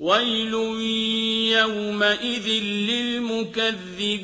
وَيْلٌ يَوْمَئِذٍ لِّلْمُكَذِّبِينَ